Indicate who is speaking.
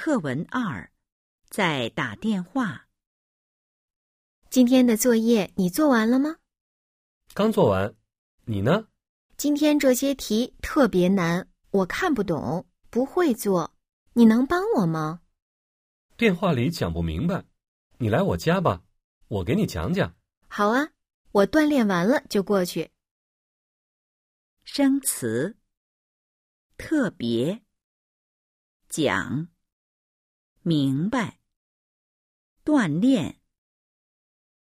Speaker 1: 课文二，在打电话。
Speaker 2: 今天的作业你做完了吗？
Speaker 3: 刚做完，你呢？
Speaker 2: 今天这些题特别难，我看不懂，不会做，你能帮我吗？
Speaker 3: 电话里讲不明白，你来我家吧，我给你讲讲。
Speaker 2: 好啊，我锻炼完了就过去。
Speaker 1: 生词：特别、讲、明白、锻炼。